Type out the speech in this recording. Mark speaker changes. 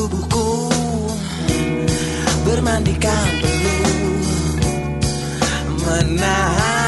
Speaker 1: tubuhku. Bermandikan dulu Menahan